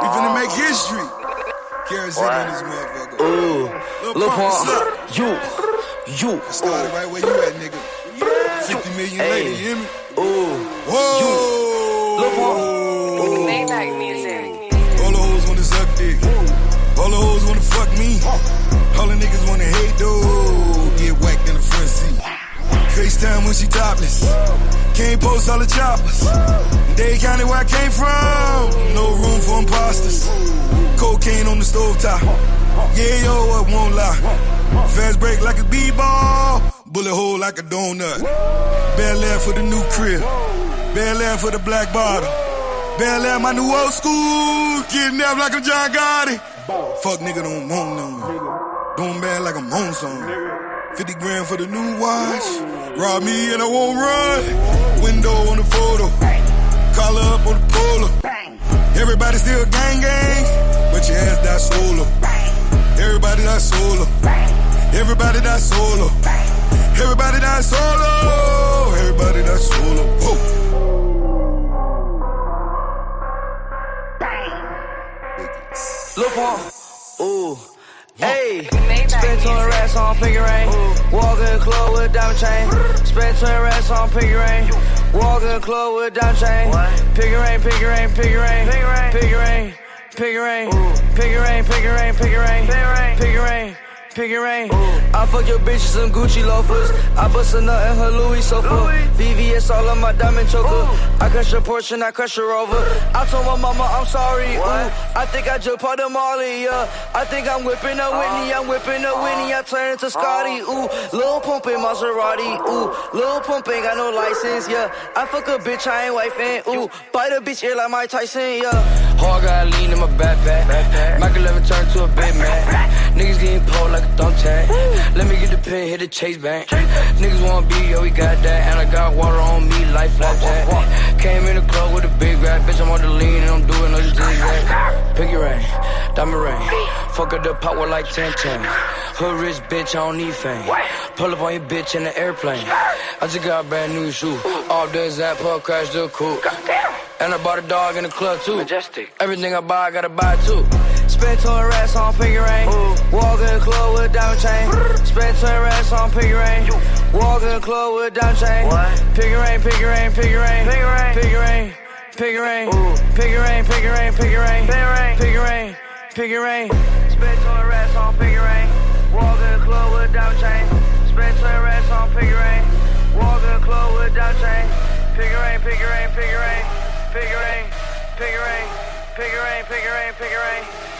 We finna ah. make history. Kerosene in this motherfucker. Ooh, Lil Lil Pump, what's you, you, Started right where you at, nigga. 50 million Hey. later, you hear me? ooh, Whoa! Lil Pump. Maybach music. All the hoes wanna suck dick. All the hoes wanna fuck me. All the niggas wanna hate though. Get whacked in the front seat. FaceTime when she topless. Can't post all the choppers. Dade County where I came from. For imposters. Cocaine on the stove top. Yeah, yo, I won't lie. Fast break like a b-ball. Bullet hole like a donut. Bel Air for the new crib. Bel Air for the black bottle. Bel Air, my new old school. Getting up like a John Gotti. Fuck nigga don't want none. Doing bad like I'm on something. 50 grand for the new watch. Rob me and I won't run. Window on the photo. Collar up. Everybody still gang gang. But your ass die solo. Everybody die solo. Everybody die solo. Everybody die solo. Everybody die solo. Whoa. Lil Pump, ooh, hey, Maybach spend 20 music. racks on figure ring, walk in the club with a diamond chain, spend 20 racks on figure ring, Walk in the club with Don Chain. Pick a rain, pick a rain, pick a rain. pick a rain, pick a rain, pick a rain. pick a rain, pick rain, rain. Figure ring. I fuck your bitch in some Gucci loafers. I bust a nut in her Louis sofa. VVS all on my diamond choker. I crush her Porsche and I crush her over. I told my mama I'm sorry. Ooh, I think I just part of Molly. Yeah. I think I'm whipping a Whitney. Uh. I'm whipping a Whitney. I turn into uh. Scotty. Ooh, Lil Pump in Maserati. Ooh, Lil Pump ain't got no license. Yeah. I fuck a bitch I ain't wifing. Ooh, bite a bitch ear like Mike Tyson. Yeah. Hard got lean in my backpack. Michael 11 turned to a big man. Getting pulled like a thumbtack. Let me get the pin, hit the chase bank. Niggas wanna be, yo, we got that. And I got water on me life like flapjack. Came in the club with a big rap. Bitch, I'm on the lean and I'm doing all the zigzag. Pick your rain, diamond ring. Fuck up the pot power like 10 10. Hood rich bitch, I don't need fame. Pull up on your bitch in the airplane. I just got a brand new shoe. Off the zap, pull, crash the coupe. And I bought a dog in the club too. Majestic. Everything I buy, I gotta buy too. Spent to a rest on pinky rain. Walk in the club with diamond chain. Spent to a rest on pinky rain. Walk in the club with diamond chain. Pinky rain, pinky rain, pinky rain. Pinky rain, pinky rain. Piggy rain, piggy rain, piggy rain, piggy rain, piggy rain, piggy rain. Spent to a rest on piggy rain. Walk in the club with diamond chain. Spent to a rest on piggy rain. Walk in the club with diamond chain. Piggy rain, piggy rain, piggy rain, piggy rain, piggy rain, piggy rain, piggy rain, piggy rain.